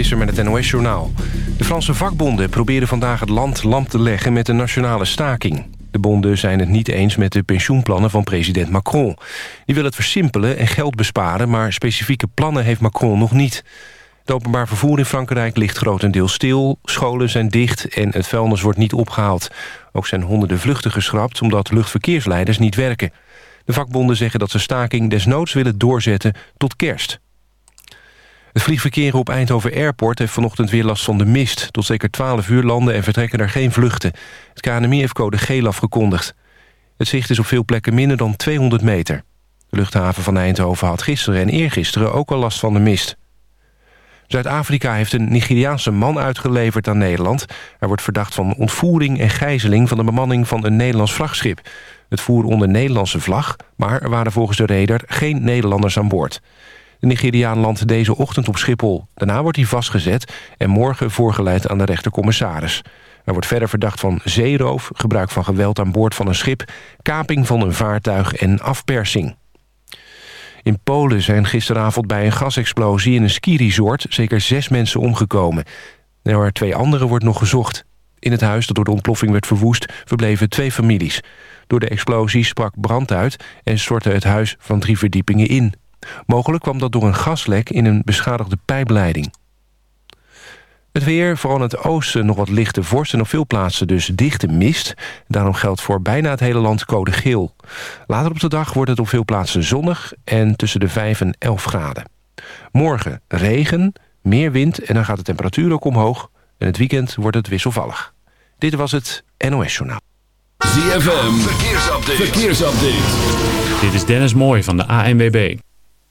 Met het NOS-journaal. De Franse vakbonden proberen vandaag het land lam te leggen met een nationale staking. De bonden zijn het niet eens met de pensioenplannen van president Macron. Die wil het versimpelen en geld besparen... maar specifieke plannen heeft Macron nog niet. Het openbaar vervoer in Frankrijk ligt grotendeels stil... scholen zijn dicht en het vuilnis wordt niet opgehaald. Ook zijn honderden vluchten geschrapt omdat luchtverkeersleiders niet werken. De vakbonden zeggen dat ze staking desnoods willen doorzetten tot kerst. Het vliegverkeer op Eindhoven Airport heeft vanochtend weer last van de mist. Tot zeker 12 uur landen en vertrekken er geen vluchten. Het KNMI heeft code geel afgekondigd. Het zicht is op veel plekken minder dan 200 meter. De luchthaven van Eindhoven had gisteren en eergisteren ook al last van de mist. Zuid-Afrika heeft een Nigeriaanse man uitgeleverd aan Nederland. Hij wordt verdacht van ontvoering en gijzeling van de bemanning van een Nederlands vrachtschip. Het voer onder Nederlandse vlag, maar er waren volgens de reder geen Nederlanders aan boord. De Nigeriaan landt deze ochtend op Schiphol. Daarna wordt hij vastgezet en morgen voorgeleid aan de rechtercommissaris. Hij wordt verder verdacht van zeeroof, gebruik van geweld aan boord van een schip... kaping van een vaartuig en afpersing. In Polen zijn gisteravond bij een gasexplosie in een skiresort... zeker zes mensen omgekomen. Er twee anderen wordt nog gezocht. In het huis dat door de ontploffing werd verwoest... verbleven twee families. Door de explosie sprak brand uit en stortte het huis van drie verdiepingen in. Mogelijk kwam dat door een gaslek in een beschadigde pijpleiding. Het weer, vooral in het oosten nog wat lichte vorst... en op veel plaatsen dus dichte mist. Daarom geldt voor bijna het hele land code geel. Later op de dag wordt het op veel plaatsen zonnig... en tussen de 5 en 11 graden. Morgen regen, meer wind en dan gaat de temperatuur ook omhoog. En het weekend wordt het wisselvallig. Dit was het NOS Journaal. ZFM, verkeersupdate. verkeersupdate. Dit is Dennis Mooij van de ANWB.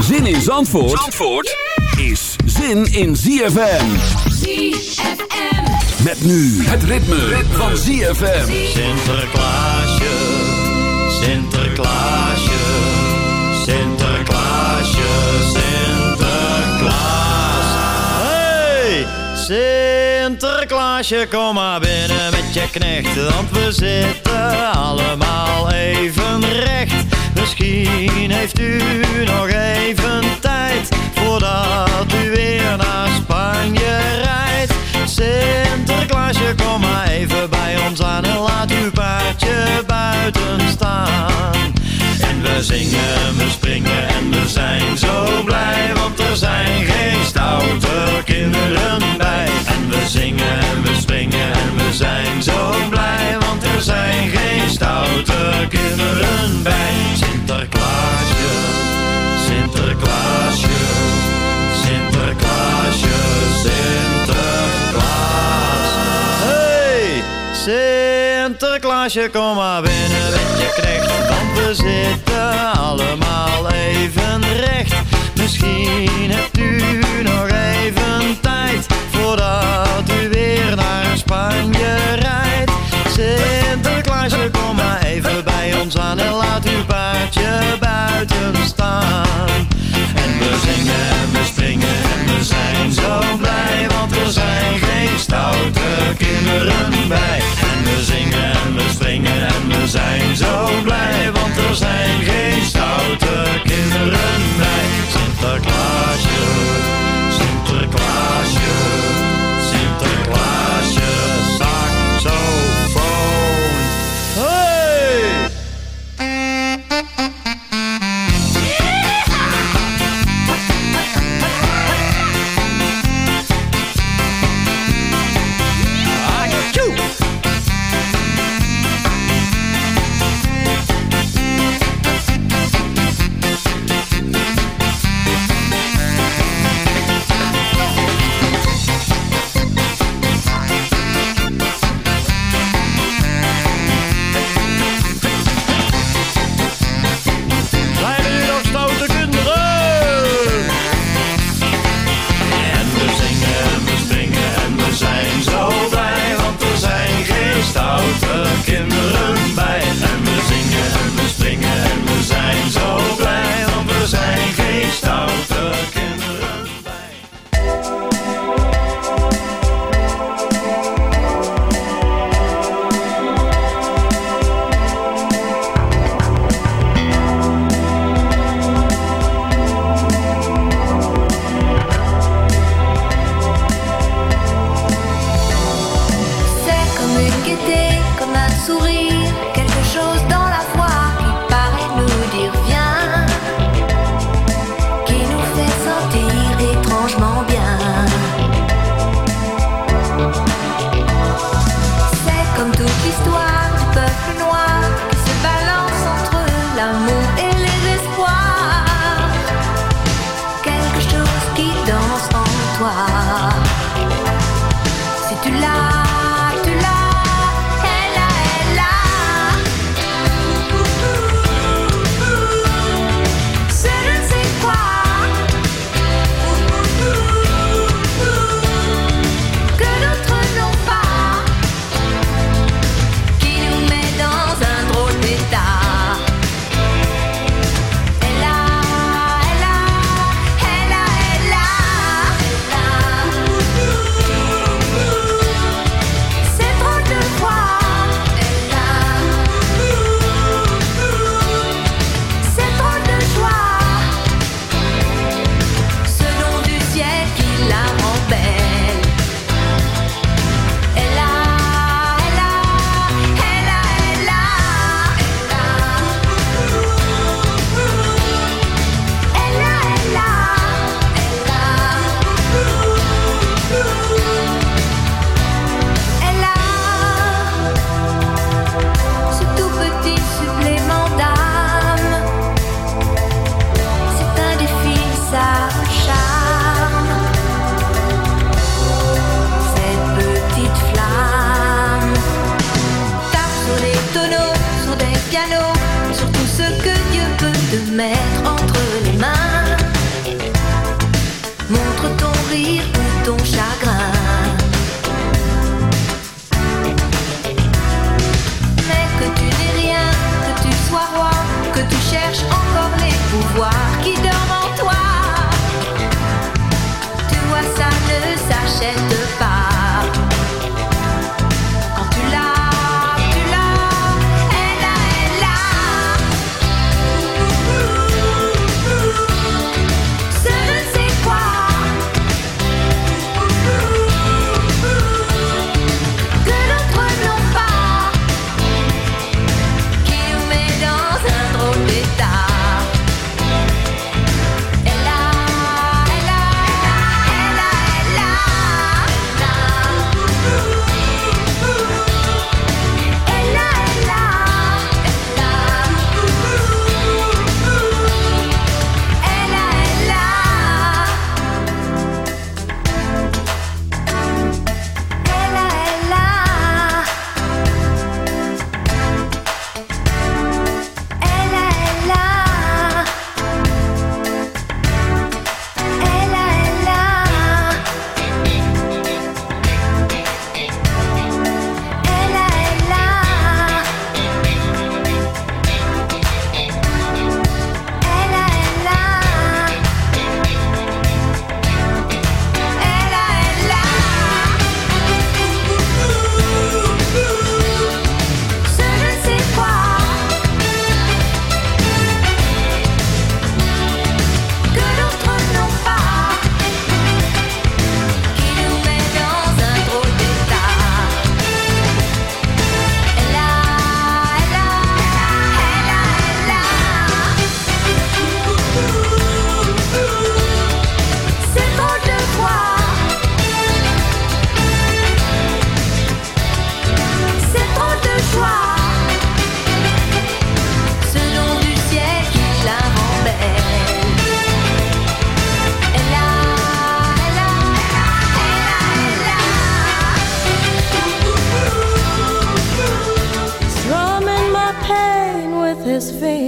Zin in Zandvoort, Zandvoort is zin in ZFM. ZFM. Met nu het ritme, van ZFM. Sinterklaasje, Sinterklaasje, Sinterklaasje, Sinterklaas. Hey, Sinterklaasje, kom maar binnen met je knecht, want we zitten allemaal even recht. Misschien heeft u nog even tijd voordat u weer naar Spanje rijdt. Sinterklaasje, kom maar even bij ons aan en laat uw paardje buiten staan. En we zingen, we springen en we zijn zo blij, want er zijn geen stoute kinderen bij. En we zingen en we springen en we zijn zo blij, want er zijn geen stoute kinderen bij. Sinterklaasje, Sinterklaasje, Sinterklaasje, Sinterklaas. Hey, kom maar binnen met je knecht, want we zitten allemaal even recht. Misschien hebt u nog even tijd voordat u weer naar Spanje rijdt. Sinterklaasje, kom maar even bij ons aan en laat uw paardje buiten staan. We zingen en we springen en we zijn zo blij, want er zijn geen stoute kinderen bij. En we zingen en we springen en we zijn zo blij, want er zijn geen stoute kinderen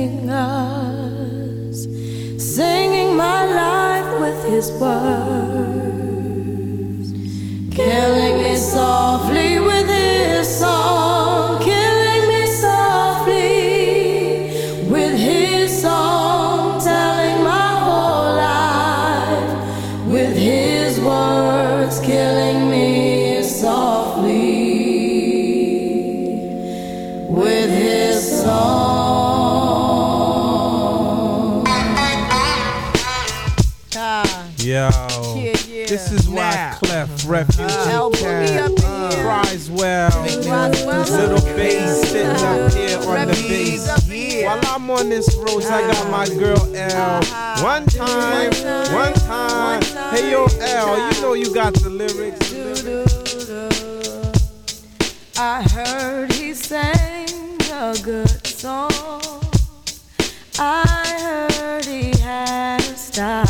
Singers us, singing my life with his words, killing me. This is why Clef Refugee Cat Criswell, little bass sitting up here on the bass. While I'm on this road, I got my uh-huh. girl L. Uh-huh. One time, one time. Hey yo, L, you know you got the lyrics. I heard he sang a good song. I heard he had a style.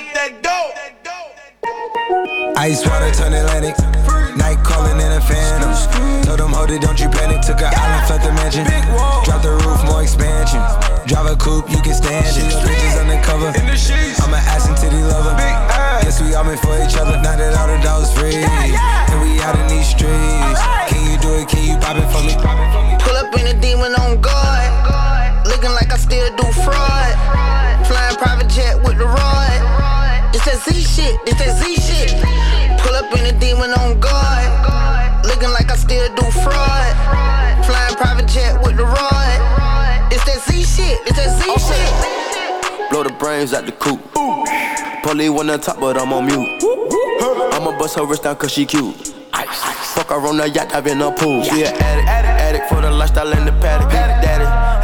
Got that dope. Ice water turn Atlantic. Night calling in a phantom. Told them, hold it, don't you panic. Took an island, left the mansion. Drop the roof, more expansion. Drive a coupe, you can stand it. Bridges undercover. I'm an ass and titty lover. Guess we all meant for each other. Now that all the dogs free. And we out in these streets. Can you do it? Can you pop it for me? Pull up in a demon on guard. Looking like I still do fraud. Flying private jet with the rod. It's that Z shit, it's that Z shit. Pull up in a demon on guard. Looking like I still do fraud. Flying private jet with the rod. It's that Z shit, it's that Z shit. Blow the brains out the coop. Polly one on top, but I'm on mute. I'ma bust her wrist down cause she cute. Fuck her on the yacht, I've been a pool. She an addict, addict for the lifestyle and the paddock. Daddy,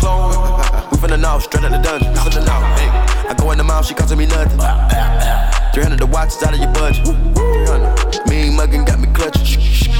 Clone. We finna know, straight out the dungeon. Finna know. Hey, I go in the mouth, she costing me nothing. 300 the watch is out of your budget. 300. Mean muggin' got me clutching.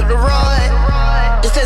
It's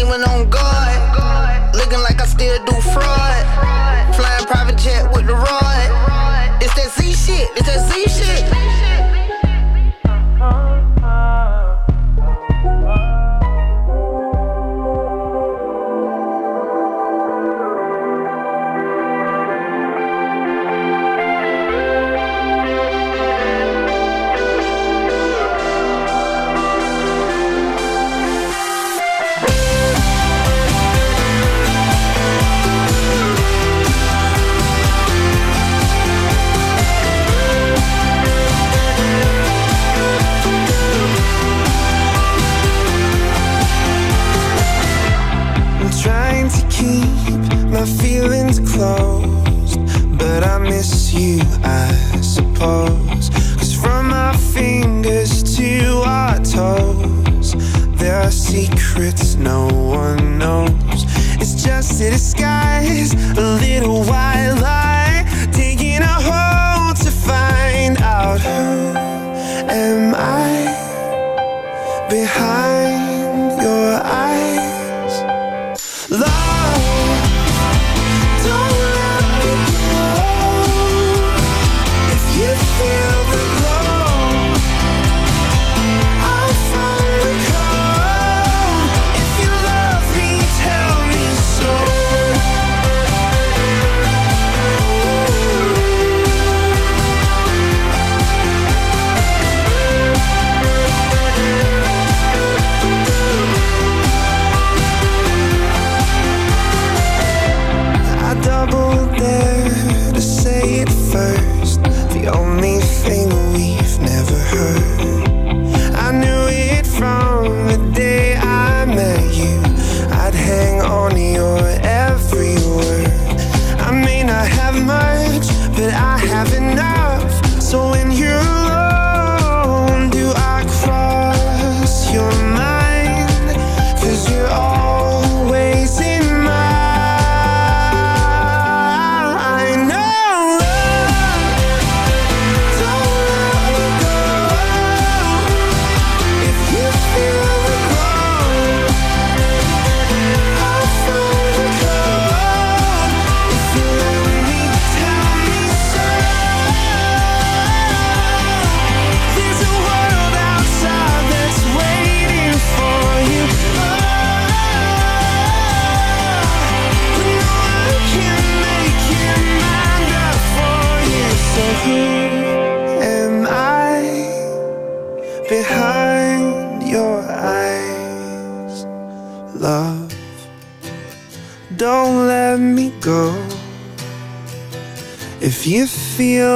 demon on guard. Looking like I still do fraud.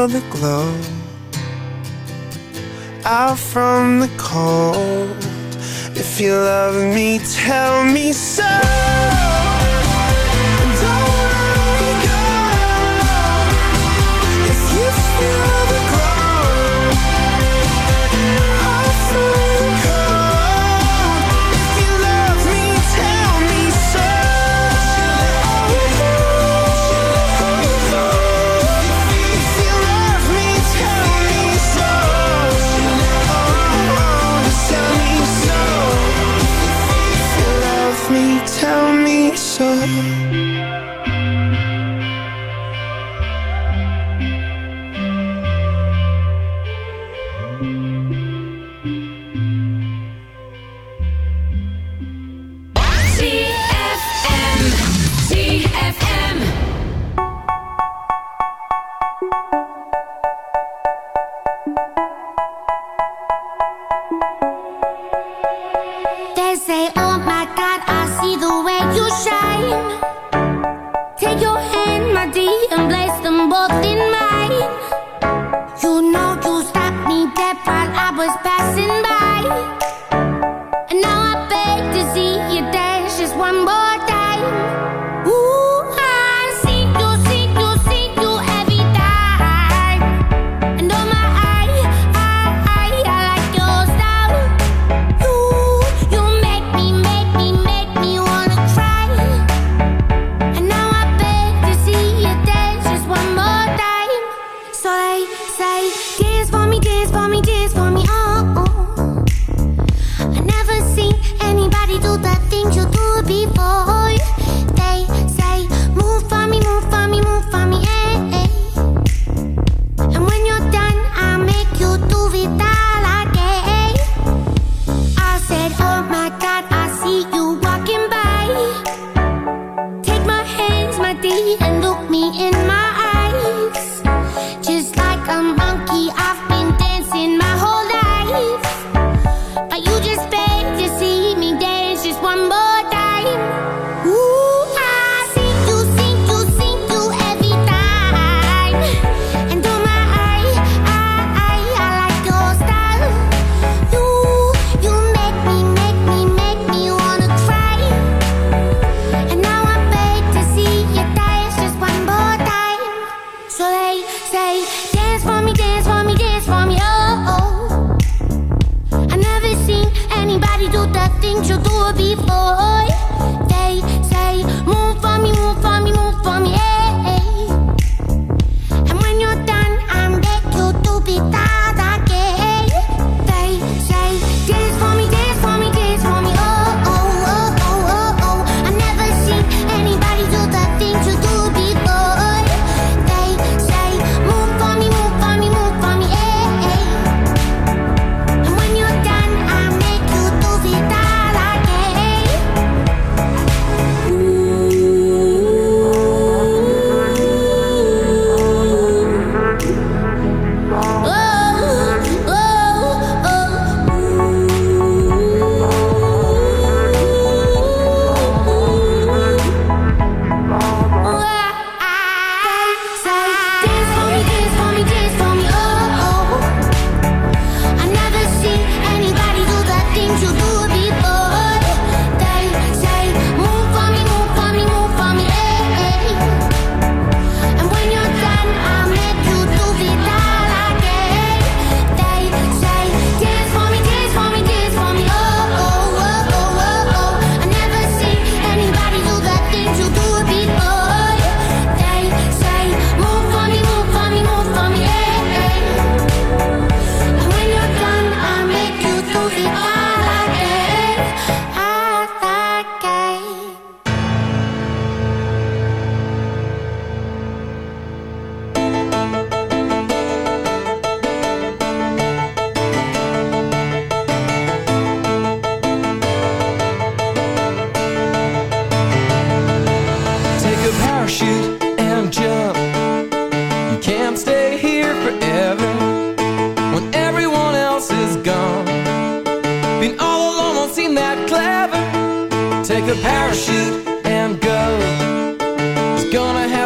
The glow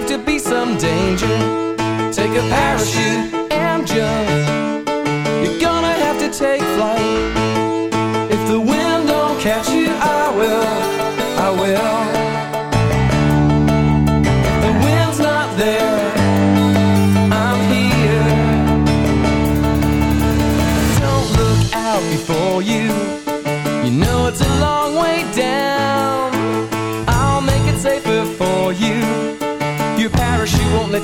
to be some danger. Take a parachute and jump.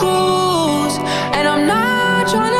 Cruise, and I'm not trying to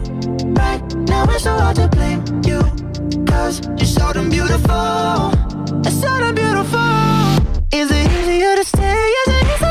right now it's so hard to blame you. Cause you're so damn beautiful. It's so damn beautiful. Is it easier to stay? Is it easier?